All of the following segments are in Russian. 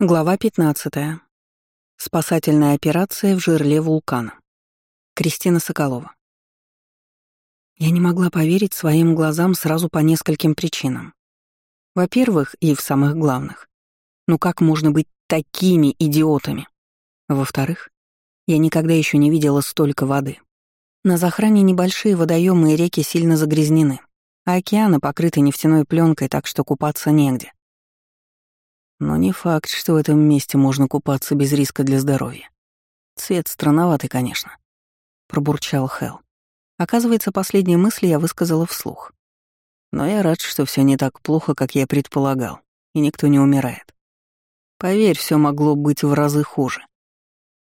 Глава 15. Спасательная операция в жерле вулкана. Кристина Соколова. Я не могла поверить своим глазам сразу по нескольким причинам. Во-первых, и в самых главных, ну как можно быть такими идиотами? Во-вторых, я никогда еще не видела столько воды. На захране небольшие водоемы и реки сильно загрязнены, а океаны покрыты нефтяной пленкой, так что купаться негде. Но не факт, что в этом месте можно купаться без риска для здоровья. Цвет странноватый, конечно. Пробурчал Хел. Оказывается, последние мысли я высказала вслух. Но я рад, что все не так плохо, как я предполагал, и никто не умирает. Поверь, все могло быть в разы хуже.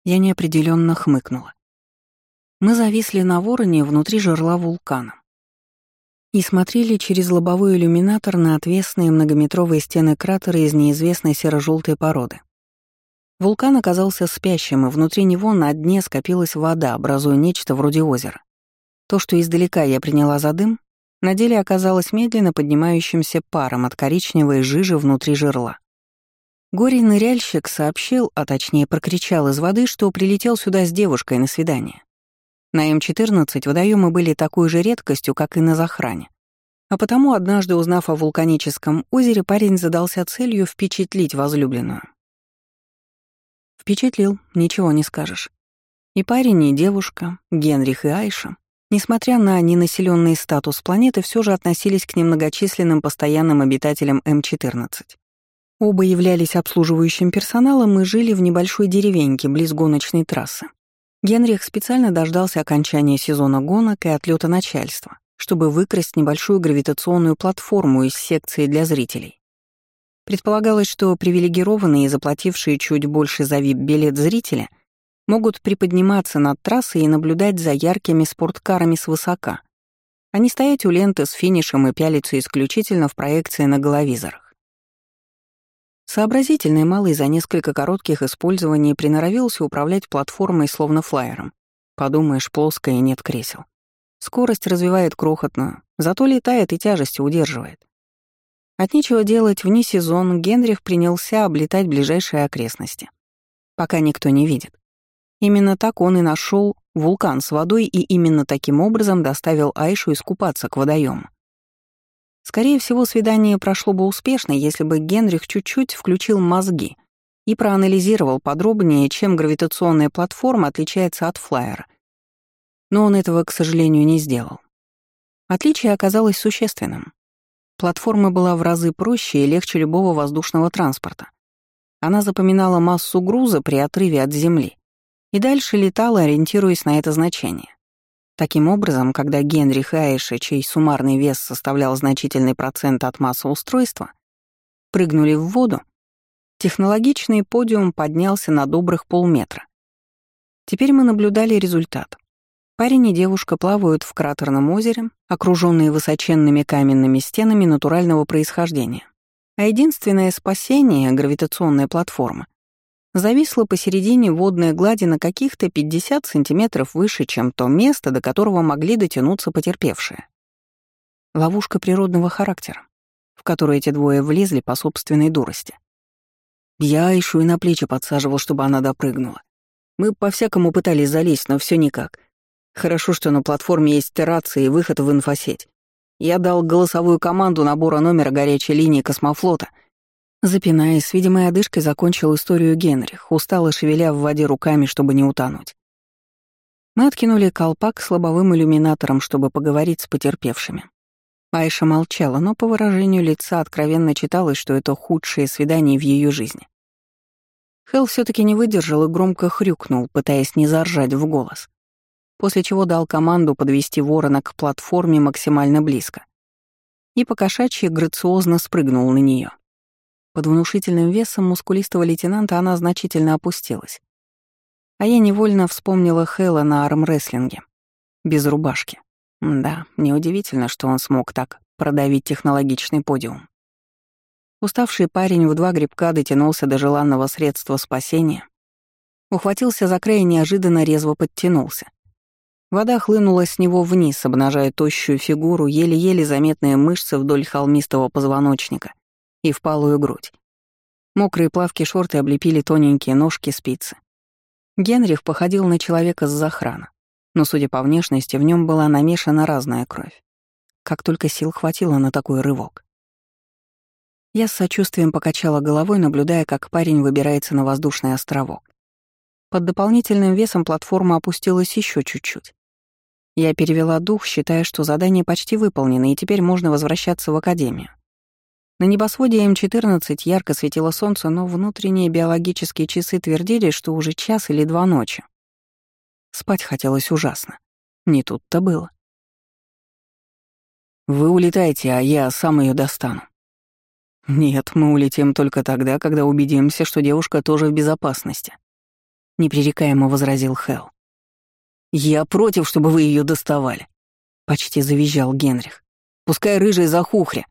Я неопределенно хмыкнула. Мы зависли на вороне внутри жерла вулкана и смотрели через лобовой иллюминатор на отвесные многометровые стены кратера из неизвестной серо-желтой породы. Вулкан оказался спящим, и внутри него на дне скопилась вода, образуя нечто вроде озера. То, что издалека я приняла за дым, на деле оказалось медленно поднимающимся паром от коричневой жижи внутри жерла. Горе-ныряльщик сообщил, а точнее прокричал из воды, что прилетел сюда с девушкой на свидание. На М-14 водоемы были такой же редкостью, как и на захране. А потому, однажды узнав о вулканическом озере, парень задался целью впечатлить возлюбленную. Впечатлил, ничего не скажешь. И парень, и девушка, Генрих и Айша, несмотря на ненаселенный статус планеты, все же относились к немногочисленным постоянным обитателям М-14. Оба являлись обслуживающим персоналом и жили в небольшой деревеньке близ гоночной трассы. Генрих специально дождался окончания сезона гонок и отлета начальства, чтобы выкрасть небольшую гравитационную платформу из секции для зрителей. Предполагалось, что привилегированные и заплатившие чуть больше за VIP-билет зрители могут приподниматься над трассой и наблюдать за яркими спорткарами свысока, а не стоять у ленты с финишем и пялиться исключительно в проекции на головизорах. Сообразительный малый за несколько коротких использований приноровился управлять платформой словно флайером. Подумаешь, плоская и нет кресел. Скорость развивает крохотную, зато летает и тяжести удерживает. От нечего делать вне сезон Генрих принялся облетать ближайшие окрестности. Пока никто не видит. Именно так он и нашел вулкан с водой и именно таким образом доставил Айшу искупаться к водоему. Скорее всего, свидание прошло бы успешно, если бы Генрих чуть-чуть включил мозги и проанализировал подробнее, чем гравитационная платформа отличается от флайера. Но он этого, к сожалению, не сделал. Отличие оказалось существенным. Платформа была в разы проще и легче любого воздушного транспорта. Она запоминала массу груза при отрыве от Земли и дальше летала, ориентируясь на это значение. Таким образом, когда Генрих Айша, чей суммарный вес составлял значительный процент от массы устройства, прыгнули в воду, технологичный подиум поднялся на добрых полметра. Теперь мы наблюдали результат. Парень и девушка плавают в кратерном озере, окруженные высоченными каменными стенами натурального происхождения. А единственное спасение — гравитационная платформа зависла посередине водной глади на каких-то 50 сантиметров выше, чем то место, до которого могли дотянуться потерпевшие. Ловушка природного характера, в которую эти двое влезли по собственной дурости. Я Айшу и на плечи подсаживал, чтобы она допрыгнула. Мы по-всякому пытались залезть, но все никак. Хорошо, что на платформе есть рация и выход в инфосеть. Я дал голосовую команду набора номера горячей линии космофлота — Запинаясь, видимой одышкой закончил историю Генрих, устало шевеля в воде руками, чтобы не утонуть. Мы откинули колпак с лобовым иллюминатором, чтобы поговорить с потерпевшими. Айша молчала, но по выражению лица откровенно читалось, что это худшее свидание в ее жизни. Хелл все таки не выдержал и громко хрюкнул, пытаясь не заржать в голос, после чего дал команду подвести ворона к платформе максимально близко. И покошачьи грациозно спрыгнул на нее. Под внушительным весом мускулистого лейтенанта она значительно опустилась. А я невольно вспомнила Хэлла на армрестлинге. Без рубашки. Да, неудивительно, что он смог так продавить технологичный подиум. Уставший парень в два грибка дотянулся до желанного средства спасения, ухватился за край и неожиданно резво подтянулся. Вода хлынула с него вниз, обнажая тощую фигуру, еле-еле заметные мышцы вдоль холмистого позвоночника и впалую грудь. Мокрые плавки шорты облепили тоненькие ножки спицы. Генрих походил на человека с захрана, но, судя по внешности, в нем была намешана разная кровь. Как только сил хватило на такой рывок. Я с сочувствием покачала головой, наблюдая, как парень выбирается на воздушный островок. Под дополнительным весом платформа опустилась еще чуть-чуть. Я перевела дух, считая, что задание почти выполнено, и теперь можно возвращаться в академию. На небосводе М14 ярко светило солнце, но внутренние биологические часы твердили, что уже час или два ночи. Спать хотелось ужасно. Не тут-то было. «Вы улетаете, а я сам ее достану», «Нет, мы улетим только тогда, когда убедимся, что девушка тоже в безопасности», — непререкаемо возразил Хелл. «Я против, чтобы вы ее доставали», — почти завизжал Генрих. «Пускай рыжая захухря».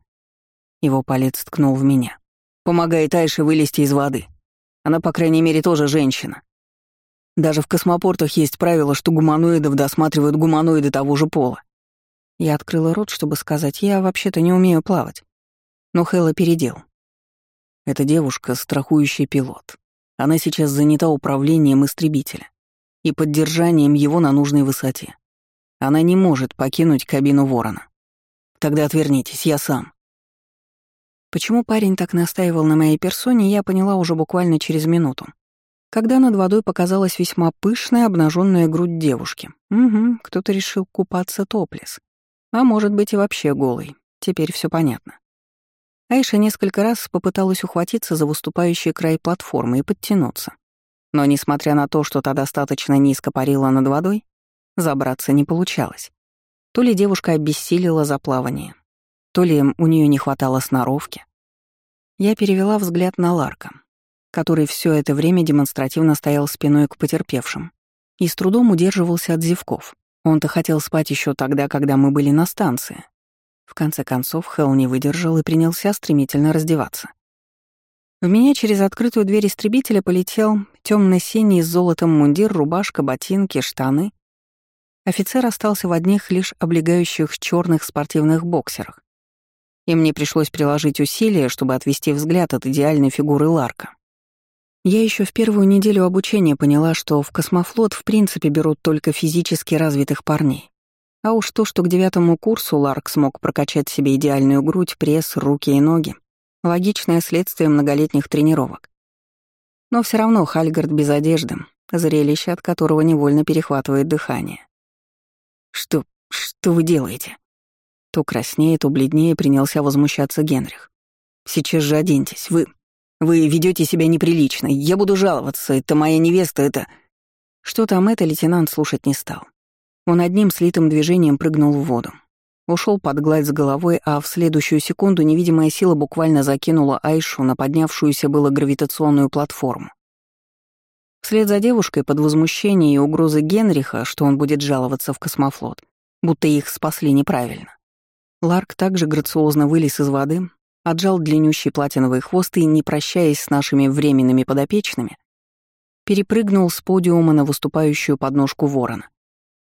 Его палец ткнул в меня. «Помогает Айше вылезти из воды. Она, по крайней мере, тоже женщина. Даже в космопортах есть правило, что гуманоидов досматривают гуманоиды того же пола. Я открыла рот, чтобы сказать, я вообще-то не умею плавать. Но Хэл опередил. Эта девушка — страхующий пилот. Она сейчас занята управлением истребителя и поддержанием его на нужной высоте. Она не может покинуть кабину ворона. Тогда отвернитесь, я сам. Почему парень так настаивал на моей персоне, я поняла уже буквально через минуту. Когда над водой показалась весьма пышная обнаженная грудь девушки. Угу, кто-то решил купаться топлес. А может быть и вообще голый. Теперь все понятно. Айша несколько раз попыталась ухватиться за выступающий край платформы и подтянуться. Но, несмотря на то, что та достаточно низко парила над водой, забраться не получалось. То ли девушка обессилила за плавание, то ли у нее не хватало сноровки. Я перевела взгляд на Ларка, который все это время демонстративно стоял спиной к потерпевшим и с трудом удерживался от зевков. Он-то хотел спать еще тогда, когда мы были на станции, в конце концов, Хелл не выдержал и принялся стремительно раздеваться. В меня через открытую дверь истребителя полетел темно-синий с золотом мундир, рубашка, ботинки, штаны. Офицер остался в одних лишь облегающих черных спортивных боксерах. И мне пришлось приложить усилия, чтобы отвести взгляд от идеальной фигуры Ларка. Я еще в первую неделю обучения поняла, что в космофлот в принципе берут только физически развитых парней. А уж то, что к девятому курсу Ларк смог прокачать себе идеальную грудь, пресс, руки и ноги, логичное следствие многолетних тренировок. Но все равно Хальгард без одежды, зрелище от которого невольно перехватывает дыхание. «Что... что вы делаете?» То краснее, то бледнее принялся возмущаться Генрих. «Сейчас же оденьтесь, вы... Вы ведете себя неприлично, я буду жаловаться, это моя невеста, это...» Что там это лейтенант слушать не стал. Он одним слитым движением прыгнул в воду. Ушел под гладь с головой, а в следующую секунду невидимая сила буквально закинула Айшу на поднявшуюся было гравитационную платформу. Вслед за девушкой под возмущение и угрозы Генриха, что он будет жаловаться в космофлот, будто их спасли неправильно. Ларк также грациозно вылез из воды, отжал длиннющий платиновый хвост и, не прощаясь с нашими временными подопечными, перепрыгнул с подиума на выступающую подножку ворона.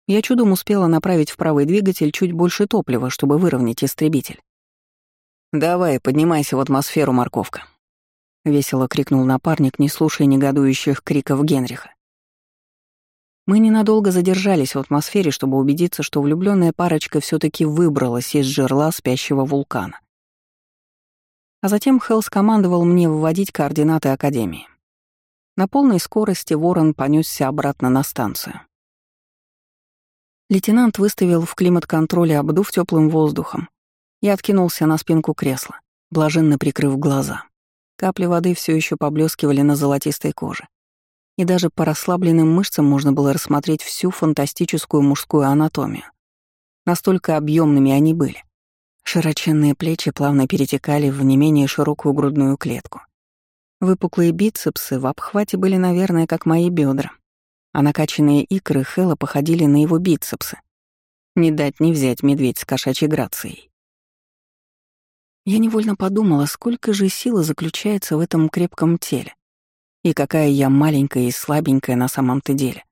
Я чудом успела направить в правый двигатель чуть больше топлива, чтобы выровнять истребитель. «Давай, поднимайся в атмосферу, морковка», — весело крикнул напарник, не слушая негодующих криков Генриха. Мы ненадолго задержались в атмосфере, чтобы убедиться, что влюбленная парочка все таки выбралась из жерла спящего вулкана. А затем Хелл скомандовал мне вводить координаты Академии. На полной скорости ворон понесся обратно на станцию. Лейтенант выставил в климат-контроле обдув теплым воздухом и откинулся на спинку кресла, блаженно прикрыв глаза. Капли воды все еще поблескивали на золотистой коже. И даже по расслабленным мышцам можно было рассмотреть всю фантастическую мужскую анатомию. Настолько объемными они были. Широченные плечи плавно перетекали в не менее широкую грудную клетку. Выпуклые бицепсы в обхвате были, наверное, как мои бедра, а накачанные икры Хэла походили на его бицепсы. Не дать не взять медведь с кошачьей грацией. Я невольно подумала, сколько же силы заключается в этом крепком теле. И какая я маленькая и слабенькая на самом-то деле.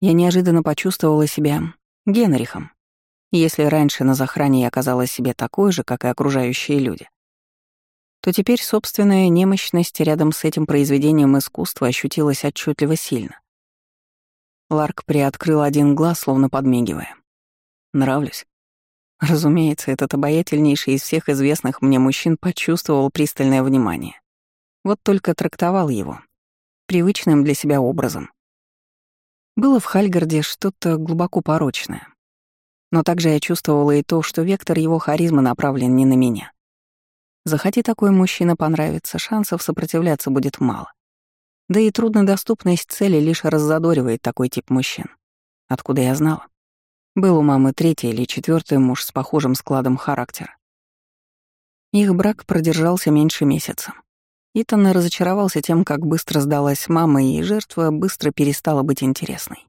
Я неожиданно почувствовала себя Генрихом. Если раньше на захране я оказалась себе такой же, как и окружающие люди, то теперь собственная немощность рядом с этим произведением искусства ощутилась отчетливо сильно. Ларк приоткрыл один глаз, словно подмигивая. «Нравлюсь?» Разумеется, этот обаятельнейший из всех известных мне мужчин почувствовал пристальное внимание. Вот только трактовал его. Привычным для себя образом. Было в Хальгарде что-то глубоко порочное. Но также я чувствовала и то, что вектор его харизмы направлен не на меня. Захоти такой мужчина понравиться, шансов сопротивляться будет мало. Да и труднодоступность цели лишь раззадоривает такой тип мужчин. Откуда я знала? Был у мамы третий или четвертый муж с похожим складом характера. Их брак продержался меньше месяца. Итан разочаровался тем, как быстро сдалась мама, и жертва быстро перестала быть интересной.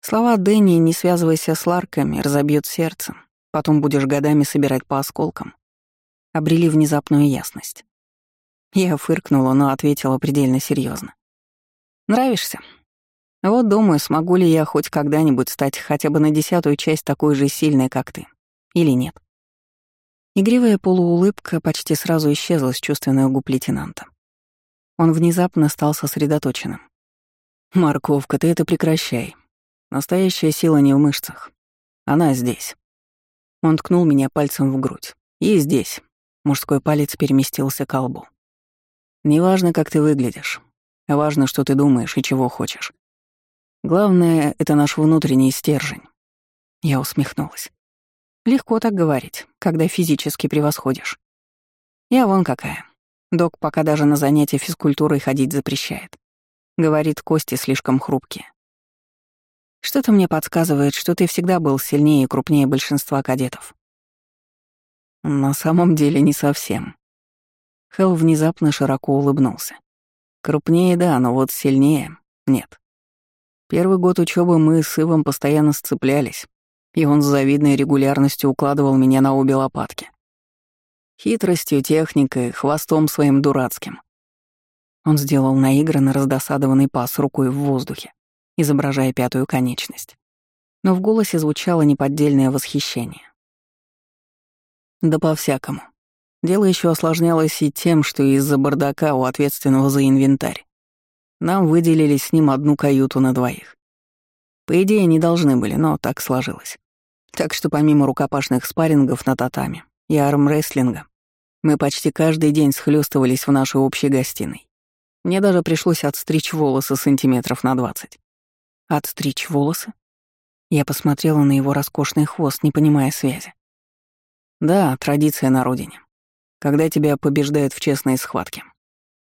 Слова Дэнни «не связывайся с Ларками» разобьют сердце, потом будешь годами собирать по осколкам, обрели внезапную ясность. Я фыркнула, но ответила предельно серьезно. «Нравишься? Вот думаю, смогу ли я хоть когда-нибудь стать хотя бы на десятую часть такой же сильной, как ты. Или нет. Игривая полуулыбка почти сразу исчезла с чувственных губ лейтенанта. Он внезапно стал сосредоточенным. «Морковка, ты это прекращай. Настоящая сила не в мышцах. Она здесь». Он ткнул меня пальцем в грудь. «И здесь». Мужской палец переместился к лбу. «Неважно, как ты выглядишь. Важно, что ты думаешь и чего хочешь. Главное — это наш внутренний стержень. Я усмехнулась. Легко так говорить, когда физически превосходишь. Я вон какая. Док пока даже на занятия физкультурой ходить запрещает. Говорит, кости слишком хрупкие. Что-то мне подсказывает, что ты всегда был сильнее и крупнее большинства кадетов. На самом деле не совсем. Хелл внезапно широко улыбнулся. Крупнее, да, но вот сильнее — нет. Первый год учебы мы с Ивом постоянно сцеплялись, и он с завидной регулярностью укладывал меня на обе лопатки. Хитростью, техникой, хвостом своим дурацким. Он сделал наигранно раздосадованный пас рукой в воздухе, изображая пятую конечность. Но в голосе звучало неподдельное восхищение. Да по-всякому. Дело еще осложнялось и тем, что из-за бардака у ответственного за инвентарь нам выделили с ним одну каюту на двоих. По идее, не должны были, но так сложилось. Так что помимо рукопашных спаррингов на татами и армрестлинга, мы почти каждый день схлестывались в нашей общей гостиной. Мне даже пришлось отстричь волосы сантиметров на двадцать. Отстричь волосы? Я посмотрела на его роскошный хвост, не понимая связи. Да, традиция на родине. Когда тебя побеждают в честной схватке.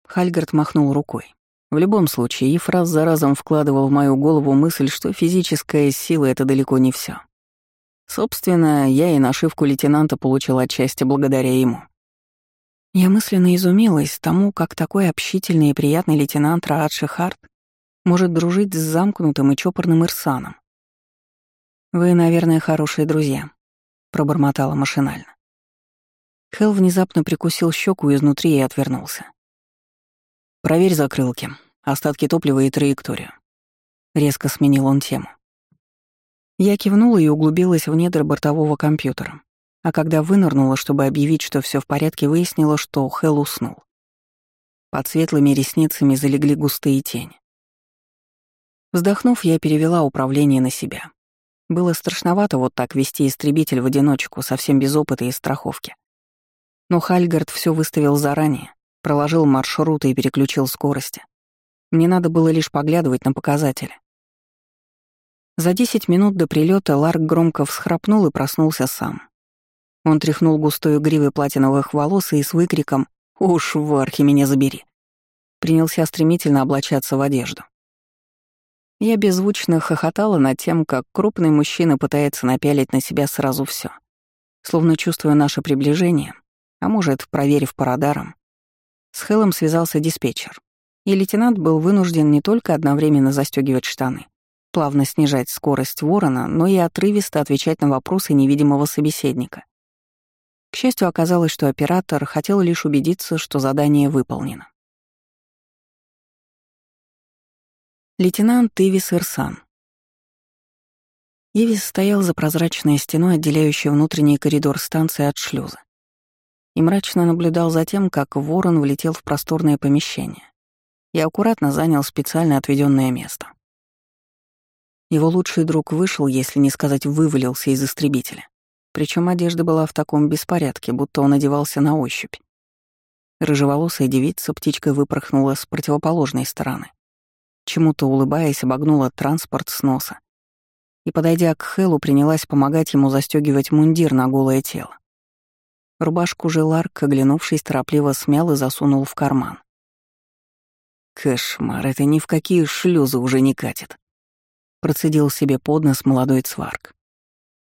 Хальгард махнул рукой. В любом случае, Иф за разом вкладывал в мою голову мысль, что физическая сила — это далеко не все. Собственно, я и нашивку лейтенанта получил отчасти благодаря ему. Я мысленно изумилась тому, как такой общительный и приятный лейтенант Раад Шихард может дружить с замкнутым и чопорным Ирсаном. «Вы, наверное, хорошие друзья», — пробормотала машинально. Хелл внезапно прикусил щеку изнутри и отвернулся. «Проверь закрылки, остатки топлива и траекторию». Резко сменил он тему. Я кивнула и углубилась в недр бортового компьютера. А когда вынырнула, чтобы объявить, что все в порядке, выяснила, что Хелл уснул. Под светлыми ресницами залегли густые тени. Вздохнув, я перевела управление на себя. Было страшновато вот так вести истребитель в одиночку, совсем без опыта и страховки. Но Хальгард все выставил заранее, проложил маршруты и переключил скорости. Мне надо было лишь поглядывать на показатели. За десять минут до прилета Ларк громко всхрапнул и проснулся сам. Он тряхнул густой гривой платиновых волос и с выкриком «Уж, вархи, меня забери!» принялся стремительно облачаться в одежду. Я беззвучно хохотала над тем, как крупный мужчина пытается напялить на себя сразу все, словно чувствуя наше приближение, а может, проверив по радарам, с Хеллом связался диспетчер, и лейтенант был вынужден не только одновременно застегивать штаны, плавно снижать скорость ворона, но и отрывисто отвечать на вопросы невидимого собеседника. К счастью, оказалось, что оператор хотел лишь убедиться, что задание выполнено. Лейтенант Ивис Ирсан. Ивис стоял за прозрачной стеной, отделяющей внутренний коридор станции от шлюза. и мрачно наблюдал за тем, как ворон влетел в просторное помещение и аккуратно занял специально отведенное место. Его лучший друг вышел, если не сказать вывалился из истребителя. Причем одежда была в таком беспорядке, будто он одевался на ощупь. Рыжеволосая девица птичкой выпорхнула с противоположной стороны. Чему-то улыбаясь, обогнула транспорт с носа. И, подойдя к Хэлу, принялась помогать ему застегивать мундир на голое тело. Рубашку же Ларк, оглянувшись, торопливо смял и засунул в карман. «Кошмар, это ни в какие шлюзы уже не катит», — процедил себе под нос молодой цварк.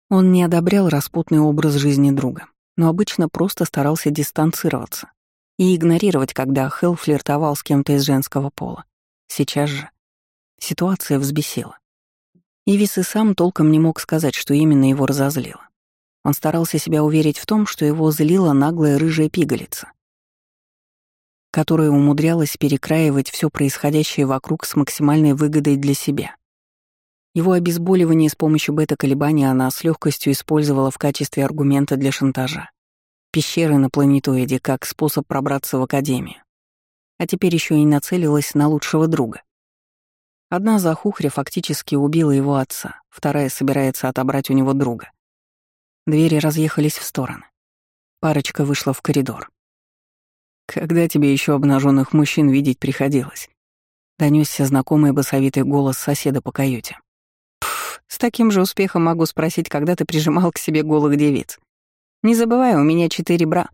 Он не одобрял распутный образ жизни друга, но обычно просто старался дистанцироваться и игнорировать, когда Хелл флиртовал с кем-то из женского пола. Сейчас же ситуация взбесила. Ивис и сам толком не мог сказать, что именно его разозлило. Он старался себя уверить в том, что его злила наглая рыжая пигалица, которая умудрялась перекраивать все происходящее вокруг с максимальной выгодой для себя. Его обезболивание с помощью бета-колебания она с легкостью использовала в качестве аргумента для шантажа. Пещеры на планетоиде как способ пробраться в Академию. А теперь еще и нацелилась на лучшего друга. Одна захухря фактически убила его отца, вторая собирается отобрать у него друга. Двери разъехались в стороны. Парочка вышла в коридор. «Когда тебе еще обнаженных мужчин видеть приходилось?» Донесся знакомый басовитый голос соседа по каюте. «Пф, с таким же успехом могу спросить, когда ты прижимал к себе голых девиц. Не забывай, у меня четыре бра».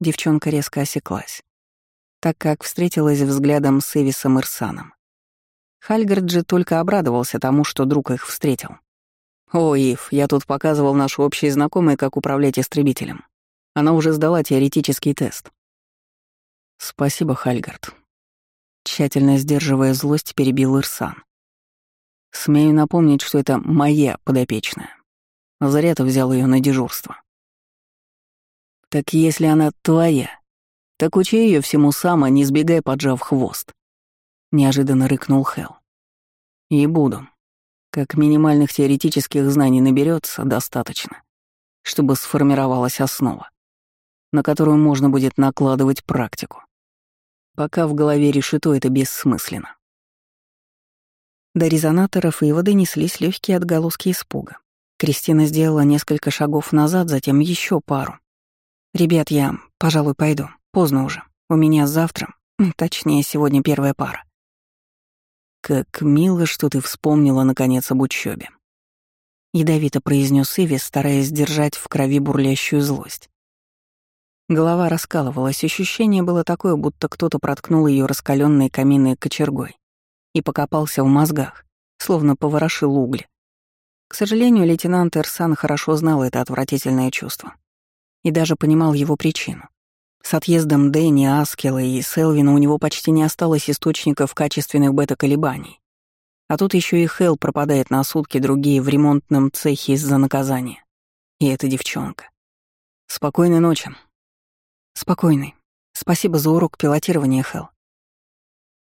Девчонка резко осеклась, так как встретилась взглядом с Эвисом Ирсаном. Хальгард же только обрадовался тому, что друг их встретил. «О, Ив, я тут показывал нашу общей знакомой, как управлять истребителем. Она уже сдала теоретический тест». «Спасибо, Хальгард». Тщательно сдерживая злость, перебил Ирсан. «Смею напомнить, что это моя подопечная. Зря ты взял ее на дежурство». «Так если она твоя, так учи ее всему сама, не сбегай, поджав хвост», — неожиданно рыкнул Хел. «И буду. Как минимальных теоретических знаний наберется достаточно, чтобы сформировалась основа, на которую можно будет накладывать практику. Пока в голове решето это бессмысленно. До резонаторов и воды неслись легкие отголоски испуга. Кристина сделала несколько шагов назад, затем еще пару. «Ребят, я, пожалуй, пойду. Поздно уже. У меня завтра, точнее, сегодня первая пара. «Как мило, что ты вспомнила, наконец, об учебе. Ядовито произнес Ивис, стараясь сдержать в крови бурлящую злость. Голова раскалывалась, ощущение было такое, будто кто-то проткнул ее раскаленной каминной кочергой и покопался в мозгах, словно поворошил угли. К сожалению, лейтенант Эрсан хорошо знал это отвратительное чувство и даже понимал его причину. С отъездом Дэнни, Аскела и Селвина у него почти не осталось источников качественных бета-колебаний. А тут еще и Хелл пропадает на сутки другие в ремонтном цехе из-за наказания. И эта девчонка. Спокойной ночи. Спокойной. Спасибо за урок пилотирования, Хелл.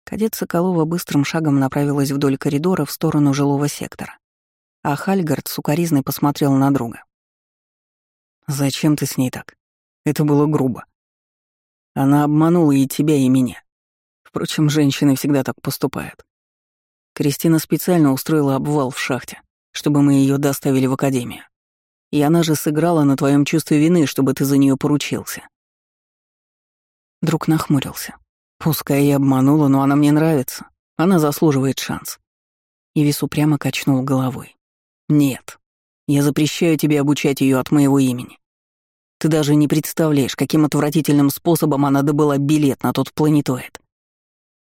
Кадет Соколова быстрым шагом направилась вдоль коридора в сторону жилого сектора. А Хальгард сукоризной посмотрел на друга. «Зачем ты с ней так? Это было грубо», она обманула и тебя, и меня. Впрочем, женщины всегда так поступают. Кристина специально устроила обвал в шахте, чтобы мы ее доставили в академию. И она же сыграла на твоем чувстве вины, чтобы ты за нее поручился. Друг нахмурился. Пускай я обманула, но она мне нравится. Она заслуживает шанс. И весу прямо качнул головой. Нет, я запрещаю тебе обучать ее от моего имени. Ты даже не представляешь, каким отвратительным способом она добыла билет на тот планетоид.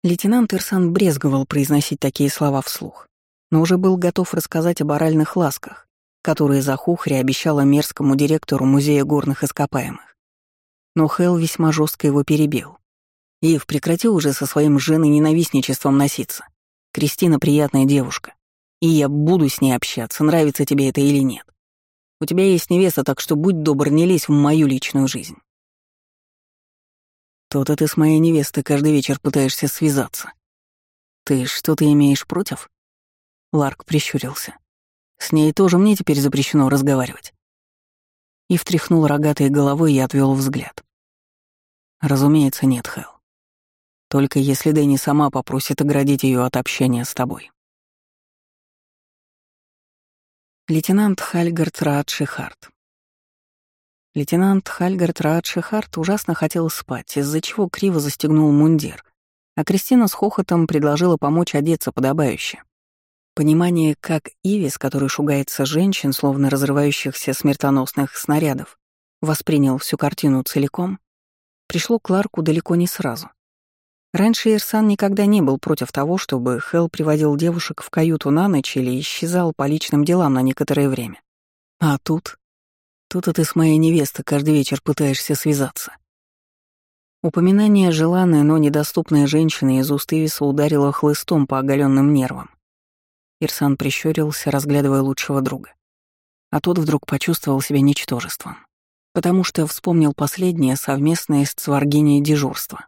Лейтенант Ирсан брезговал произносить такие слова вслух, но уже был готов рассказать об оральных ласках, которые Захухри обещала мерзкому директору Музея горных ископаемых. Но Хелл весьма жестко его перебил. «Ив, прекрати уже со своим женой ненавистничеством носиться. Кристина приятная девушка, и я буду с ней общаться, нравится тебе это или нет. У тебя есть невеста, так что будь добр, не лезь в мою личную жизнь. То-то ты с моей невестой каждый вечер пытаешься связаться. Ты что-то имеешь против? Ларк прищурился. С ней тоже мне теперь запрещено разговаривать. и встряхнул рогатой головой и отвел взгляд. Разумеется, нет, Хэл. Только если Дэнни сама попросит оградить ее от общения с тобой. Лейтенант Хальгард Раадшихарт. Лейтенант Хальгард Раадшихарт ужасно хотел спать, из-за чего криво застегнул мундир, а Кристина с хохотом предложила помочь одеться подобающе. Понимание, как Ивис, который шугается женщин, словно разрывающихся смертоносных снарядов, воспринял всю картину целиком, пришло Кларку далеко не сразу. Раньше Ирсан никогда не был против того, чтобы Хелл приводил девушек в каюту на ночь или исчезал по личным делам на некоторое время. А тут... Тут ты с моей невестой каждый вечер пытаешься связаться. Упоминание желанной, но недоступной женщины из уст Ивиса ударило хлыстом по оголенным нервам. Ирсан прищурился, разглядывая лучшего друга. А тот вдруг почувствовал себя ничтожеством, потому что вспомнил последнее совместное с Цваргиней дежурство.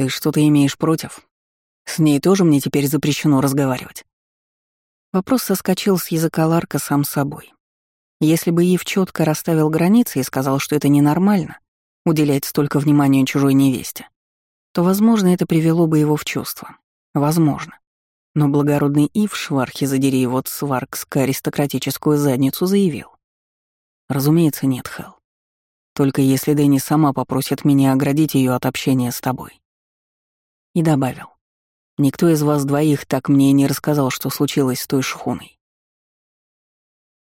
Ты что-то имеешь против? С ней тоже мне теперь запрещено разговаривать. Вопрос соскочил с языка Ларка сам собой. Если бы Ив четко расставил границы и сказал, что это ненормально, уделять столько внимания чужой невесте, то, возможно, это привело бы его в чувство. Возможно. Но благородный Ив Швархи, задери его сваркско аристократическую задницу, заявил. Разумеется, нет, Хелл. Только если Дэнни сама попросит меня оградить ее от общения с тобой. И добавил. Никто из вас двоих так мне не рассказал, что случилось с той шхуной.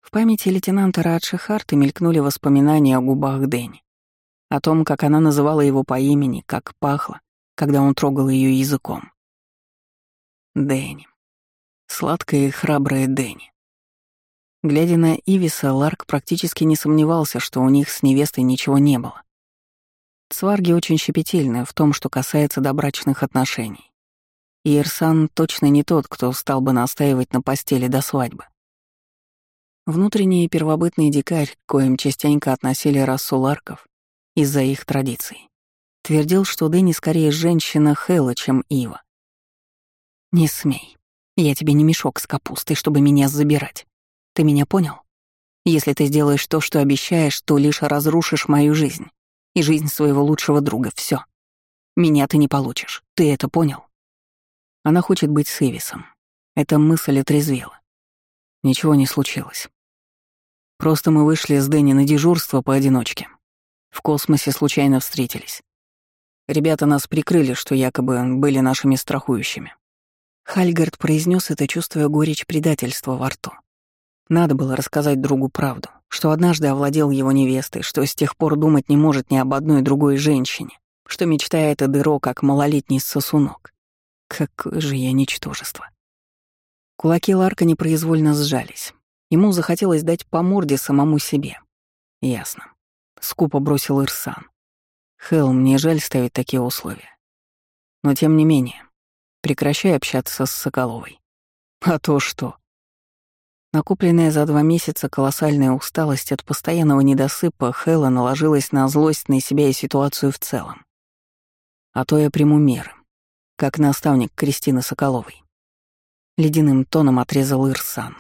В памяти лейтенанта Радши Харта мелькнули воспоминания о губах Дэнни. О том, как она называла его по имени, как пахло, когда он трогал ее языком. Дэнни. Сладкая и храбрая Дэнни. Глядя на Ивиса, Ларк практически не сомневался, что у них с невестой ничего не было. Сварги очень щепетильны в том, что касается добрачных отношений. И Ирсан точно не тот, кто стал бы настаивать на постели до свадьбы. Внутренний первобытный дикарь, к коим частенько относили расу ларков из-за их традиций, твердил, что Дэнни скорее женщина Хэлла, чем Ива. «Не смей. Я тебе не мешок с капустой, чтобы меня забирать. Ты меня понял? Если ты сделаешь то, что обещаешь, то лишь разрушишь мою жизнь и жизнь своего лучшего друга. Все. Меня ты не получишь. Ты это понял? Она хочет быть с Эвисом. Эта мысль отрезвела. Ничего не случилось. Просто мы вышли с Дэнни на дежурство поодиночке. В космосе случайно встретились. Ребята нас прикрыли, что якобы были нашими страхующими. Хальгард произнес это, чувствуя горечь предательства во рту. Надо было рассказать другу правду, что однажды овладел его невестой, что с тех пор думать не может ни об одной другой женщине, что мечтает о дыро, как малолетний сосунок. Какое же я ничтожество. Кулаки Ларка непроизвольно сжались. Ему захотелось дать по морде самому себе. Ясно. Скупо бросил Ирсан. Хелл, мне жаль ставить такие условия. Но тем не менее, прекращай общаться с Соколовой. А то что? Накопленная за два месяца колоссальная усталость от постоянного недосыпа Хэлла наложилась на злость на себя и ситуацию в целом. А то я приму меры, как наставник Кристины Соколовой. Ледяным тоном отрезал Ирсан.